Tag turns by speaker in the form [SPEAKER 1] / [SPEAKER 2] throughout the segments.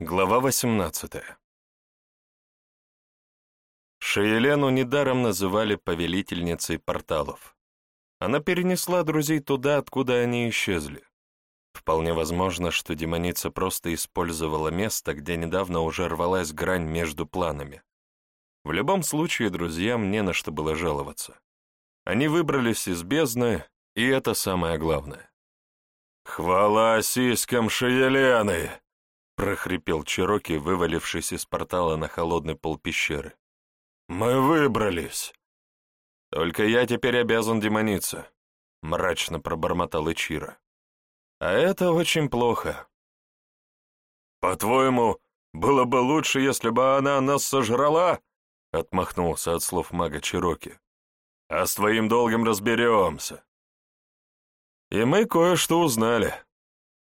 [SPEAKER 1] Глава 18 Шиелену недаром называли повелительницей порталов. Она перенесла друзей туда, откуда они исчезли. Вполне возможно, что демоница просто использовала место, где недавно уже рвалась грань между планами. В любом случае, друзьям не на что было жаловаться. Они выбрались из бездны, и это самое главное. «Хвала сиськам Шиелены!» — прохрипел Чироки, вывалившись из портала на холодный пол пещеры. «Мы выбрались!» «Только я теперь обязан демониться», — мрачно пробормотал Ичиро. «А это очень плохо». «По-твоему, было бы лучше, если бы она нас сожрала?» — отмахнулся от слов мага Чироки. «А с твоим долгом разберемся». «И мы кое-что узнали».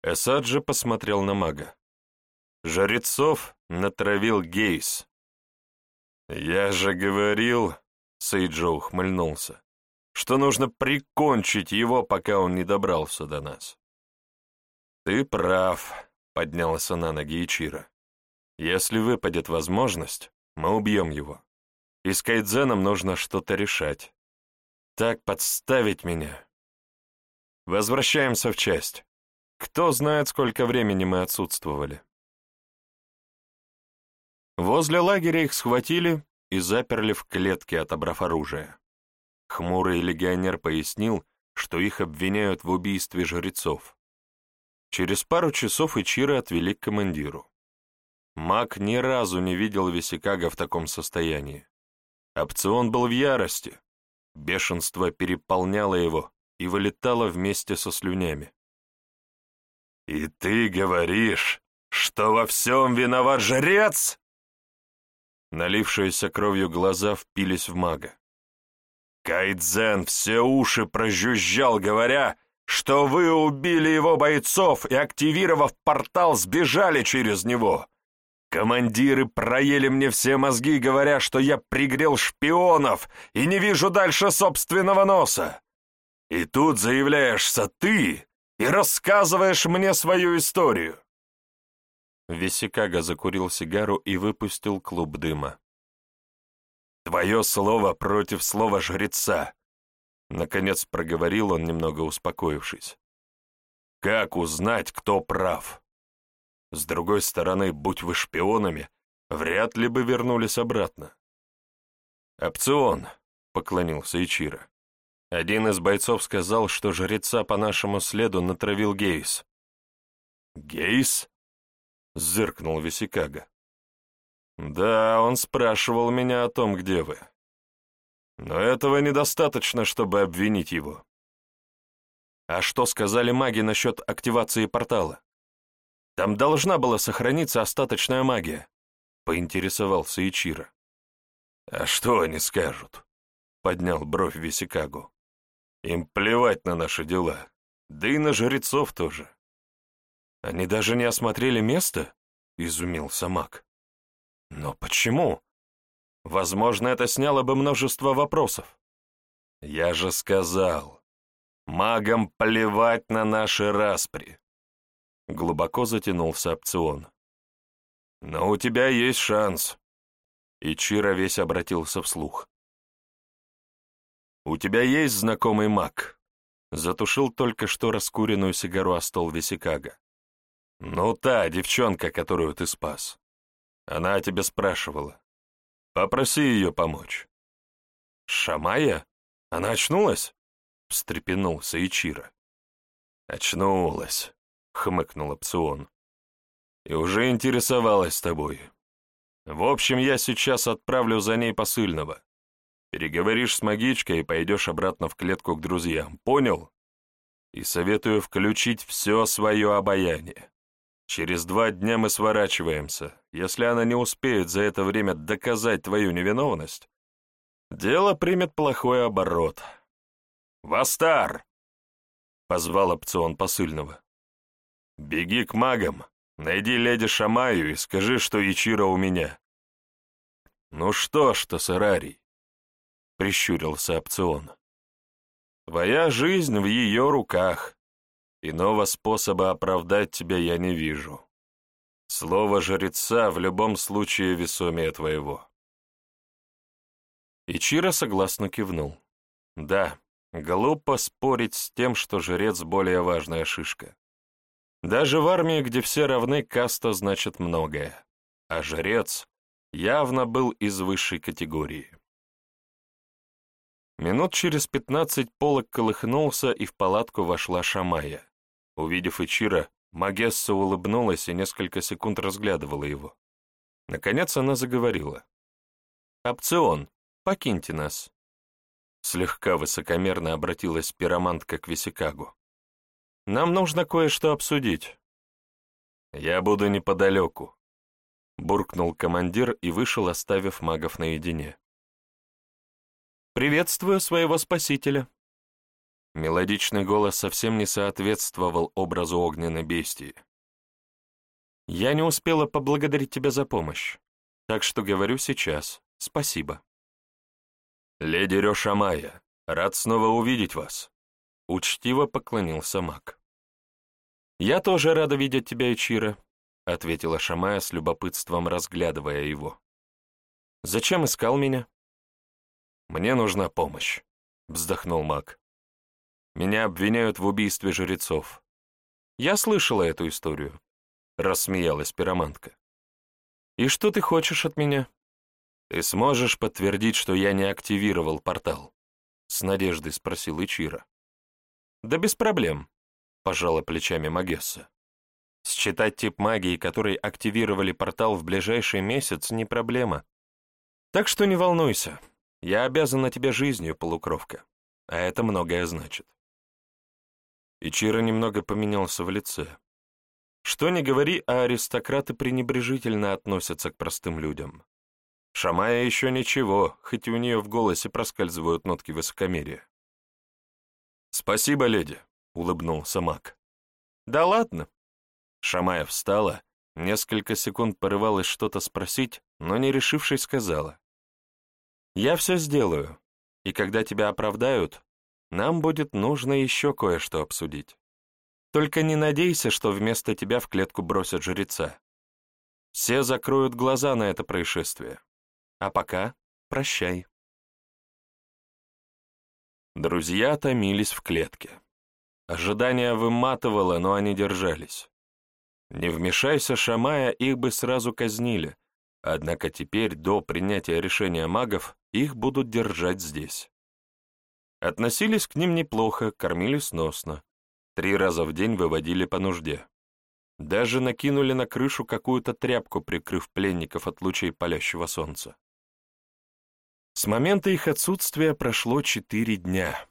[SPEAKER 1] Эсаджи посмотрел на мага. Жрецов натравил Гейс. «Я же говорил», — Сейджо ухмыльнулся, «что нужно прикончить его, пока он не добрался до нас». «Ты прав», — поднялся на ноги Ичиро. «Если выпадет возможность, мы убьем его. И с Кайдзеном нужно что-то решать. Так подставить меня. Возвращаемся в часть. Кто знает, сколько времени мы отсутствовали». Возле лагеря их схватили и заперли в клетке, отобрав оружие. Хмурый легионер пояснил, что их обвиняют в убийстве жрецов. Через пару часов Ичиро отвели к командиру. Маг ни разу не видел Висикага в таком состоянии. Опцион был в ярости. Бешенство переполняло его и вылетало вместе со слюнями. «И ты говоришь, что во всем виноват жрец?» Налившиеся кровью глаза впились в мага. Кайдзен все уши прожужжал, говоря, что вы убили его бойцов и, активировав портал, сбежали через него. Командиры проели мне все мозги, говоря, что я пригрел шпионов и не вижу дальше собственного носа. И тут заявляешься ты и рассказываешь мне свою историю. Весикага закурил сигару и выпустил клуб дыма. «Твое слово против слова жреца!» Наконец проговорил он, немного успокоившись. «Как узнать, кто прав? С другой стороны, будь вы шпионами, вряд ли бы вернулись обратно». «Опцион», — поклонился Ичиро. Один из бойцов сказал, что жреца по нашему следу натравил Гейс. «Гейс?» — зыркнул Висикага. «Да, он спрашивал меня о том, где вы. Но этого недостаточно, чтобы обвинить его». «А что сказали маги насчет активации портала? Там должна была сохраниться остаточная магия», — поинтересовался Ичиро. «А что они скажут?» — поднял бровь Висикагу. «Им плевать на наши дела, да и на жрецов тоже. Они даже не осмотрели место? Изумился маг. Но почему? Возможно, это сняло бы множество вопросов. Я же сказал, магам плевать на наши распри. Глубоко затянулся опцион. Но у тебя есть шанс. И Чира весь обратился вслух. «У тебя есть знакомый маг?» Затушил только что раскуренную сигару о стол Висикага. «Ну, та девчонка, которую ты спас. Она о тебе спрашивала. Попроси ее помочь». «Шамая? Она очнулась?» — встрепенулся Ичиро. «Очнулась», — хмыкнул опцион. «И уже интересовалась тобой. В общем, я сейчас отправлю за ней посыльного. Переговоришь с магичкой и пойдешь обратно в клетку к друзьям, понял? И советую включить все свое обаяние. Через два дня мы сворачиваемся. Если она не успеет за это время доказать твою невиновность, дело примет плохой оборот. «Вастар!» — позвал опцион посыльного. «Беги к магам, найди леди Шамаю и скажи, что Ичиро у меня». «Ну что ж, Тасарарий?» — прищурился опцион. «Твоя жизнь в ее руках. Иного способа оправдать тебя я не вижу. Слово жреца в любом случае весомее твоего. Ичиро согласно кивнул. Да, глупо спорить с тем, что жрец более важная шишка. Даже в армии, где все равны, каста значит многое, а жрец явно был из высшей категории. Минут через пятнадцать полок колыхнулся, и в палатку вошла Шамая. Увидев Ичира, Магесса улыбнулась и несколько секунд разглядывала его. Наконец она заговорила. «Опцион, покиньте нас». Слегка высокомерно обратилась пиромантка к Висикагу. «Нам нужно кое-что обсудить». «Я буду неподалеку», — буркнул командир и вышел, оставив магов наедине. «Приветствую своего спасителя», Мелодичный голос совсем не соответствовал образу огненной бестии. «Я не успела поблагодарить тебя за помощь, так что говорю сейчас. Спасибо». «Леди Рёшамая, рад снова увидеть вас», — учтиво поклонился маг. «Я тоже рада видеть тебя, Ичиро», — ответила Шамая с любопытством, разглядывая его. «Зачем искал меня?» «Мне нужна помощь», — вздохнул маг. Меня обвиняют в убийстве жрецов. Я слышала эту историю, — рассмеялась пиромантка. И что ты хочешь от меня? Ты сможешь подтвердить, что я не активировал портал? С надеждой спросил Ичира. Да без проблем, — пожала плечами Магесса. Считать тип магии, который активировали портал в ближайший месяц, не проблема. Так что не волнуйся, я обязана тебе жизнью, полукровка, а это многое значит. И Чира немного поменялся в лице. Что ни говори, а аристократы пренебрежительно относятся к простым людям. Шамая еще ничего, хоть у нее в голосе проскальзывают нотки высокомерия. «Спасибо, леди», — улыбнулся маг. «Да ладно». Шамая встала, несколько секунд порывалась что-то спросить, но не решившись сказала. «Я все сделаю, и когда тебя оправдают, нам будет нужно еще кое-что обсудить. Только не надейся, что вместо тебя в клетку бросят жреца. Все закроют глаза на это происшествие. А пока прощай. Друзья томились в клетке. Ожидание выматывало, но они держались. Не вмешайся, Шамая, их бы сразу казнили, однако теперь, до принятия решения магов, их будут держать здесь. Относились к ним неплохо, кормили сносно. Три раза в день выводили по нужде. Даже накинули на крышу какую-то тряпку, прикрыв пленников от лучей палящего солнца. С момента их отсутствия прошло четыре дня.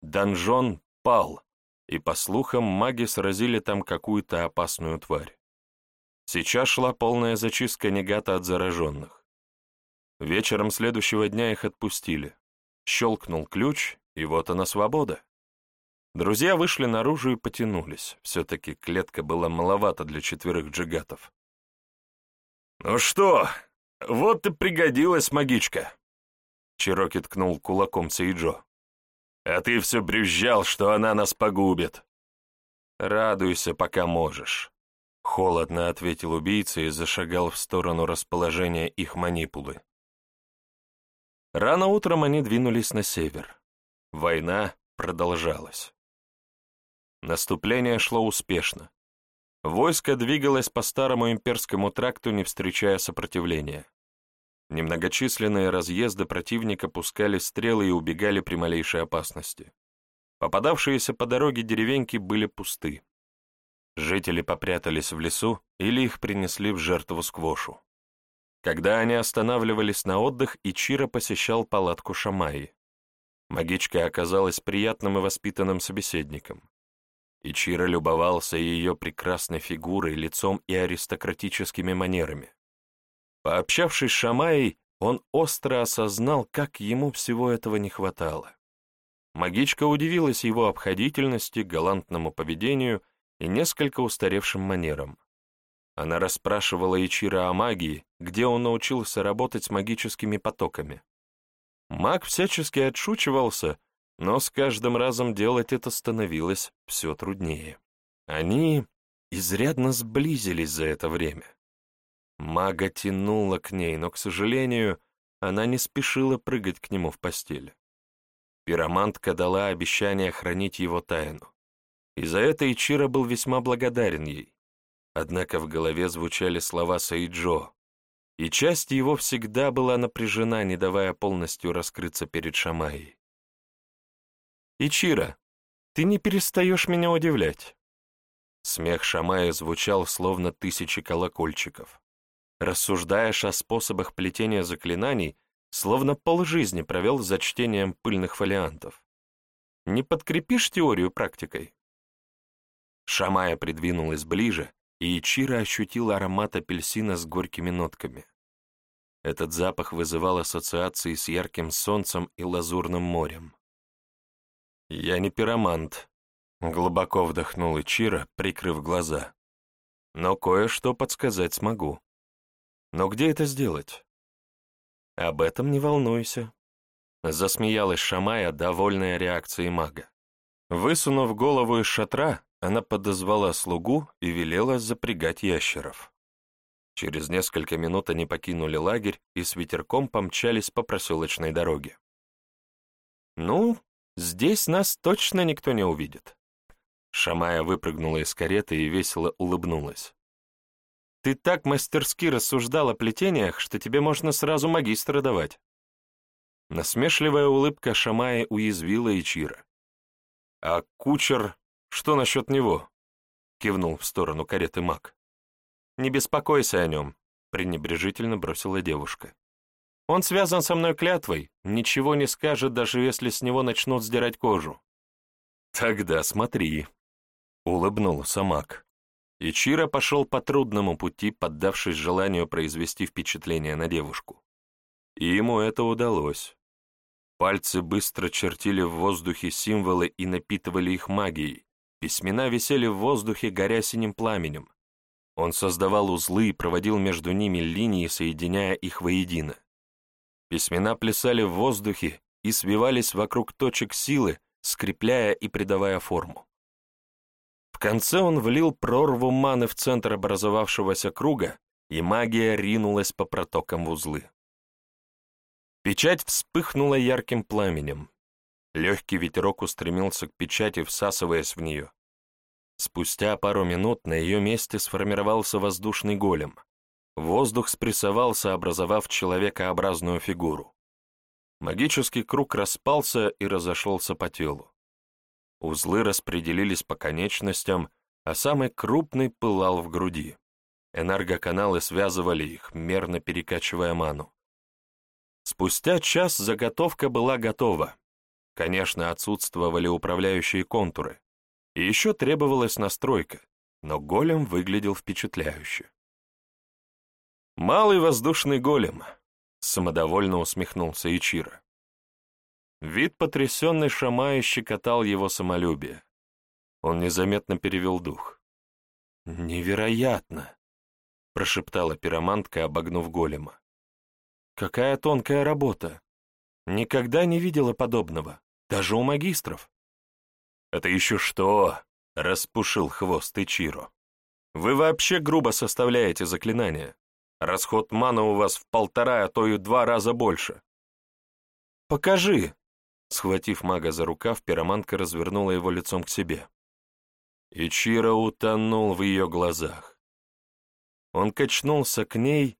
[SPEAKER 1] Донжон пал, и, по слухам, маги сразили там какую-то опасную тварь. Сейчас шла полная зачистка негата от зараженных. Вечером следующего дня их отпустили. Щелкнул ключ, и вот она свобода. Друзья вышли наружу и потянулись. Все-таки клетка была маловато для четверых джигатов. «Ну что, вот и пригодилась магичка!» Чироки ткнул кулаком Сейджо. «А ты все брюзжал, что она нас погубит!» «Радуйся, пока можешь», — холодно ответил убийца и зашагал в сторону расположения их манипулы. Рано утром они двинулись на север. Война продолжалась. Наступление шло успешно. Войско двигалось по старому имперскому тракту, не встречая сопротивления. Немногочисленные разъезды противника пускали стрелы и убегали при малейшей опасности. Попадавшиеся по дороге деревеньки были пусты. Жители попрятались в лесу или их принесли в жертву сквошу. Когда они останавливались на отдых, Ичиро посещал палатку Шамаи. Магичка оказалась приятным и воспитанным собеседником. Ичиро любовался ее прекрасной фигурой, лицом и аристократическими манерами. Пообщавшись с Шамаей, он остро осознал, как ему всего этого не хватало. Магичка удивилась его обходительности, галантному поведению и несколько устаревшим манерам. Она расспрашивала Ичира о магии, где он научился работать с магическими потоками. Маг всячески отшучивался, но с каждым разом делать это становилось все труднее. Они изрядно сблизились за это время. Мага тянула к ней, но, к сожалению, она не спешила прыгать к нему в постель. Пиромантка дала обещание хранить его тайну. И за это Ичиро был весьма благодарен ей. Однако в голове звучали слова Саиджо, и часть его всегда была напряжена, не давая полностью раскрыться перед Шамайей. «Ичиро, ты не перестаешь меня удивлять». Смех Шамая звучал, словно тысячи колокольчиков. Рассуждаешь о способах плетения заклинаний, словно полжизни провел за чтением пыльных фолиантов. Не подкрепишь теорию практикой? Шамая придвинулась ближе, и Ичиро ощутил аромат апельсина с горькими нотками. Этот запах вызывал ассоциации с ярким солнцем и лазурным морем. «Я не пиромант», — глубоко вдохнул Ичиро, прикрыв глаза. «Но кое-что подсказать смогу. Но где это сделать?» «Об этом не волнуйся», — засмеялась Шамая, довольная реакцией мага. Высунув голову из шатра, она подозвала слугу и велела запрягать ящеров. Через несколько минут они покинули лагерь и с ветерком помчались по проселочной дороге. «Ну, здесь нас точно никто не увидит». Шамая выпрыгнула из кареты и весело улыбнулась. «Ты так мастерски рассуждал о плетениях, что тебе можно сразу магистра давать». Насмешливая улыбка Шамая уязвила Ичира. «А кучер, что насчет него?» — кивнул в сторону кареты маг. «Не беспокойся о нем», — пренебрежительно бросила девушка. «Он связан со мной клятвой, ничего не скажет, даже если с него начнут сдирать кожу». «Тогда смотри», — улыбнулся маг. Ичиро пошел по трудному пути, поддавшись желанию произвести впечатление на девушку. И ему это удалось. Пальцы быстро чертили в воздухе символы и напитывали их магией. Письмена висели в воздухе, горя синим пламенем. Он создавал узлы и проводил между ними линии, соединяя их воедино. Письмена плясали в воздухе и свивались вокруг точек силы, скрепляя и придавая форму. В конце он влил прорву маны в центр образовавшегося круга, и магия ринулась по протокам в узлы. Печать вспыхнула ярким пламенем. Легкий ветерок устремился к печати, всасываясь в нее. Спустя пару минут на ее месте сформировался воздушный голем. Воздух спрессовался, образовав человекообразную фигуру. Магический круг распался и разошелся по телу. Узлы распределились по конечностям, а самый крупный пылал в груди. Энергоканалы связывали их, мерно перекачивая ману. Спустя час заготовка была готова. Конечно, отсутствовали управляющие контуры, и еще требовалась настройка, но голем выглядел впечатляюще. «Малый воздушный голем», — самодовольно усмехнулся Ичиро. Вид потрясенной Шамая щекотал его самолюбие. Он незаметно перевел дух. «Невероятно!» — прошептала пиромантка, обогнув голема. «Какая тонкая работа! Никогда не видела подобного, даже у магистров!» «Это еще что?» — распушил хвост Ичиро. «Вы вообще грубо составляете заклинания. Расход маны у вас в полтора, а то и два раза больше». «Покажи!» Схватив мага за рукав, пиромантка развернула его лицом к себе. Ичиро утонул в ее глазах. Он качнулся к ней,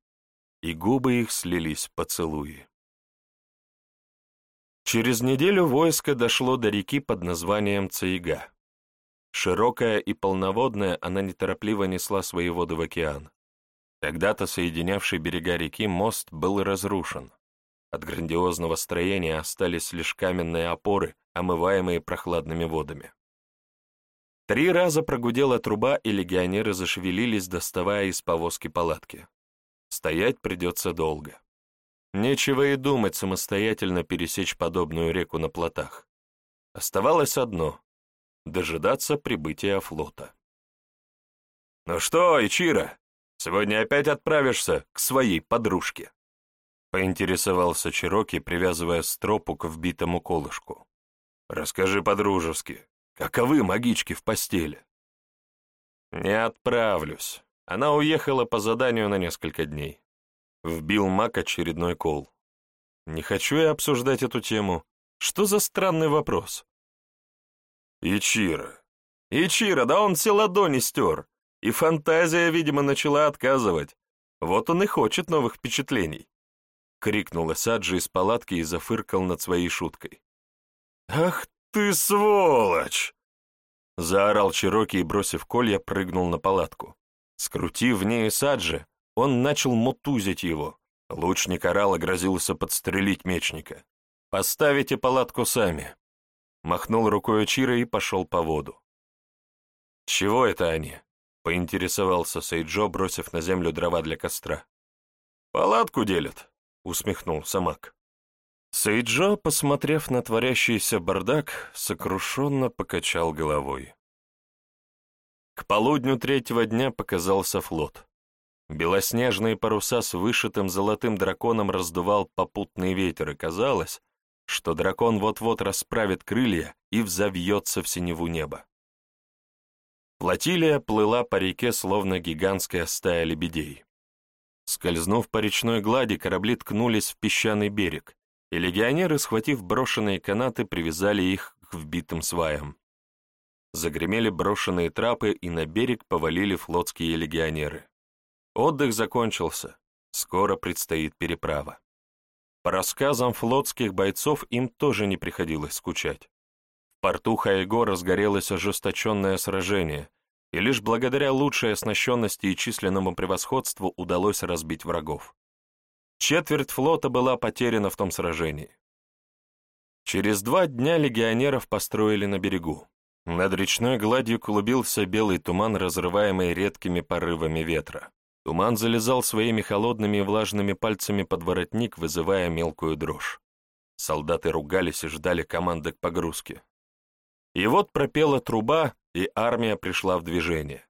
[SPEAKER 1] и губы их слились в поцелуи. Через неделю войско дошло до реки под названием Цаига. Широкая и полноводная, она неторопливо несла свои воды в океан. Когда-то соединявший берега реки мост был разрушен. От грандиозного строения остались лишь каменные опоры, омываемые прохладными водами. Три раза прогудела труба, и легионеры зашевелились, доставая из повозки палатки. Стоять придется долго. Нечего и думать самостоятельно пересечь подобную реку на плотах. Оставалось одно — дожидаться прибытия флота. «Ну что, Ичиро, сегодня опять отправишься к своей подружке?» Поинтересовался Чироки, привязывая стропу к вбитому колышку. «Расскажи по-дружески, каковы магички в постели?» «Не отправлюсь. Она уехала по заданию на несколько дней». Вбил Мак очередной кол. «Не хочу я обсуждать эту тему. Что за странный вопрос?» «Ичиро. Ичиро, да он все ладони стер. И фантазия, видимо, начала отказывать. Вот он и хочет новых впечатлений». Крикнула Саджи из палатки и зафыркал над своей шуткой. «Ах ты сволочь!» Заорал Чироки и, бросив колья, прыгнул на палатку. Скрутив в ней Саджи, он начал мутузить его. Лучник орал и грозился подстрелить мечника. «Поставите палатку сами!» Махнул рукой Чира и пошел по воду. «Чего это они?» — поинтересовался Сейджо, бросив на землю дрова для костра. «Палатку делят», — усмехнулся Мак. Сейджо, посмотрев на творящийся бардак, сокрушенно покачал головой. К полудню третьего дня показался флот. Белоснежные паруса с вышитым золотым драконом раздувал попутный ветер, и казалось, что дракон вот-вот расправит крылья и взовьется в синеву неба. Плотилия плыла по реке, словно гигантская стая лебедей. Скользнув по речной глади, корабли ткнулись в песчаный берег, и легионеры, схватив брошенные канаты, привязали их к вбитым сваям. Загремели брошенные трапы, и на берег повалили флотские легионеры. Отдых закончился, скоро предстоит переправа. По рассказам флотских бойцов им тоже не приходилось скучать. В порту Хайго разгорелось ожесточенное сражение, и лишь благодаря лучшей оснащенности и численному превосходству удалось разбить врагов. Четверть флота была потеряна в том сражении. Через два дня легионеров построили на берегу. Над речной гладью клубился белый туман, разрываемый редкими порывами ветра. Туман залезал своими холодными и влажными пальцами под воротник, вызывая мелкую дрожь. Солдаты ругались и ждали команды к погрузке. И вот пропела труба, и армия пришла в движение.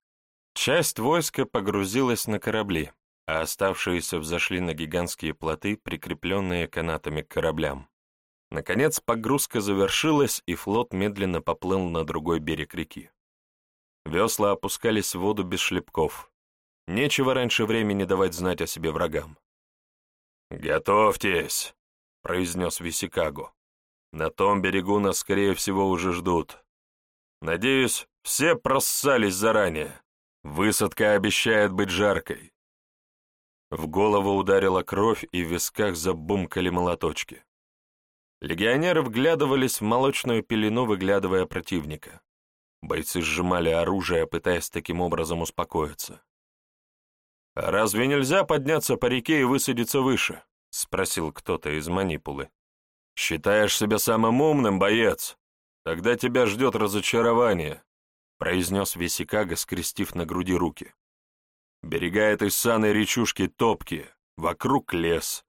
[SPEAKER 1] Часть войска погрузилась на корабли а оставшиеся взошли на гигантские плоты, прикрепленные канатами к кораблям. Наконец погрузка завершилась, и флот медленно поплыл на другой берег реки. Весла опускались в воду без шлепков. Нечего раньше времени давать знать о себе врагам. «Готовьтесь!» — произнес Висикаго. «На том берегу нас, скорее всего, уже ждут. Надеюсь, все проссались заранее. Высадка обещает быть жаркой. В голову ударила кровь, и в висках забумкали молоточки. Легионеры вглядывались в молочную пелену, выглядывая противника. Бойцы сжимали оружие, пытаясь таким образом успокоиться. «А разве нельзя подняться по реке и высадиться выше?» — спросил кто-то из манипулы. «Считаешь себя самым умным, боец? Тогда тебя ждет разочарование», — произнес Весикага, скрестив на груди руки. Берега этой саной речушки топкие, вокруг лес.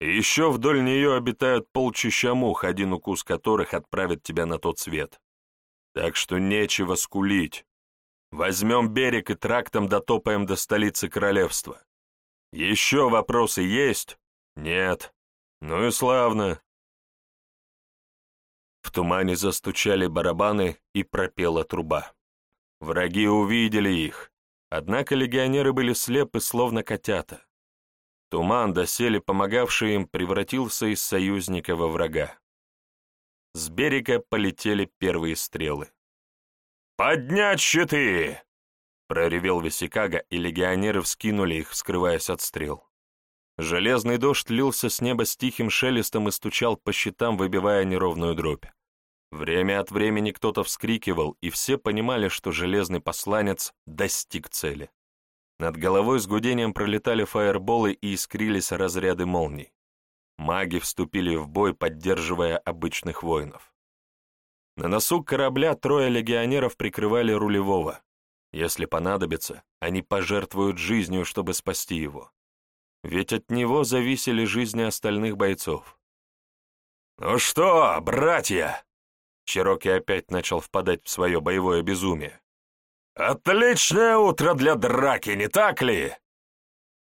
[SPEAKER 1] И еще вдоль нее обитают полчища мух, один укус которых отправит тебя на тот свет. Так что нечего скулить. Возьмем берег и трактом дотопаем до столицы королевства. Еще вопросы есть? Нет. Ну и славно. В тумане застучали барабаны и пропела труба. Враги увидели их, Однако легионеры были слепы, словно котята. Туман, доселе помогавший им, превратился из союзника во врага. С берега полетели первые стрелы. «Поднять щиты!» — проревел Висикага, и легионеры вскинули их, скрываясь от стрел. Железный дождь лился с неба с тихим шелестом и стучал по щитам, выбивая неровную дробь. Время от времени кто-то вскрикивал, и все понимали, что железный посланец достиг цели. Над головой с гудением пролетали фаерболы и искрились разряды молний. Маги вступили в бой, поддерживая обычных воинов. На носу корабля трое легионеров прикрывали рулевого. Если понадобится, они пожертвуют жизнью, чтобы спасти его. Ведь от него зависели жизни остальных бойцов. «Ну что, братья?» Чироки опять начал впадать в свое боевое безумие. «Отличное утро для драки, не так ли?»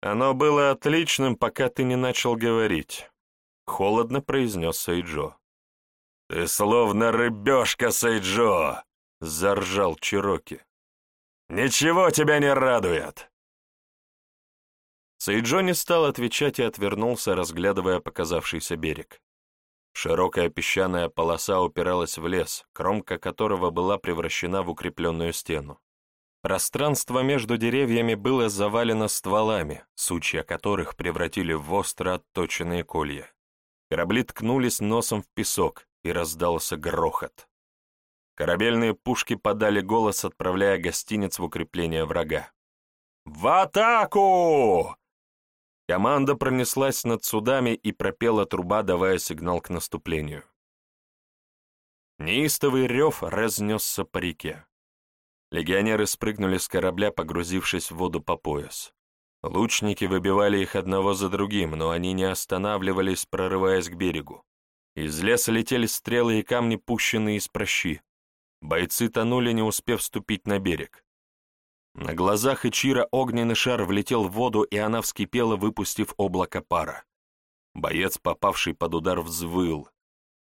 [SPEAKER 1] «Оно было отличным, пока ты не начал говорить», — холодно произнес Сейджо. «Ты словно рыбешка, Сейджо!» — заржал Чироки. Ничего тебя не радует!» Сейджо не стал отвечать и отвернулся, разглядывая показавшийся берег. Широкая песчаная полоса упиралась в лес, кромка которого была превращена в укрепленную стену. Пространство между деревьями было завалено стволами, сучья которых превратили в остро отточенные колья. Корабли ткнулись носом в песок, и раздался грохот. Корабельные пушки подали голос, отправляя гостиниц в укрепление врага. «В атаку!» Команда пронеслась над судами и пропела труба, давая сигнал к наступлению. Неистовый рев разнесся по реке. Легионеры спрыгнули с корабля, погрузившись в воду по пояс. Лучники выбивали их одного за другим, но они не останавливались, прорываясь к берегу. Из леса летели стрелы и камни, пущенные из прощи. Бойцы тонули, не успев вступить на берег. На глазах Ичира огненный шар влетел в воду, и она вскипела, выпустив облако пара. Боец, попавший под удар, взвыл.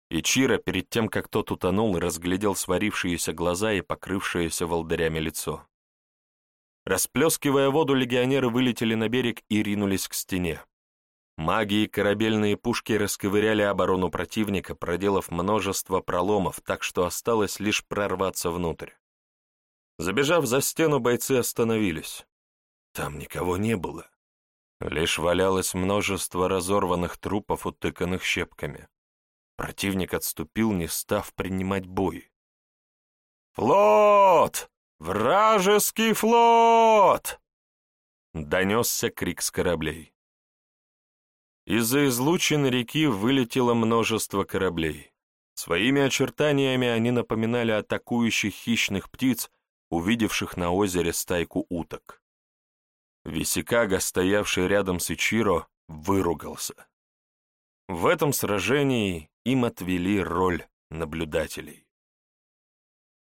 [SPEAKER 1] Ичира, перед тем, как тот утонул, разглядел сварившиеся глаза и покрывшееся волдырями лицо. Расплескивая воду, легионеры вылетели на берег и ринулись к стене. Маги и корабельные пушки расковыряли оборону противника, проделав множество проломов, так что осталось лишь прорваться внутрь. Забежав за стену, бойцы остановились. Там никого не было. Лишь валялось множество разорванных трупов, утыканных щепками. Противник отступил, не став принимать бой. «Флот! Вражеский флот!» Донесся крик с кораблей. Из-за излучин реки вылетело множество кораблей. Своими очертаниями они напоминали атакующих хищных птиц, увидевших на озере стайку уток. Висикага, стоявший рядом с Ичиро, выругался. В этом сражении им отвели роль наблюдателей.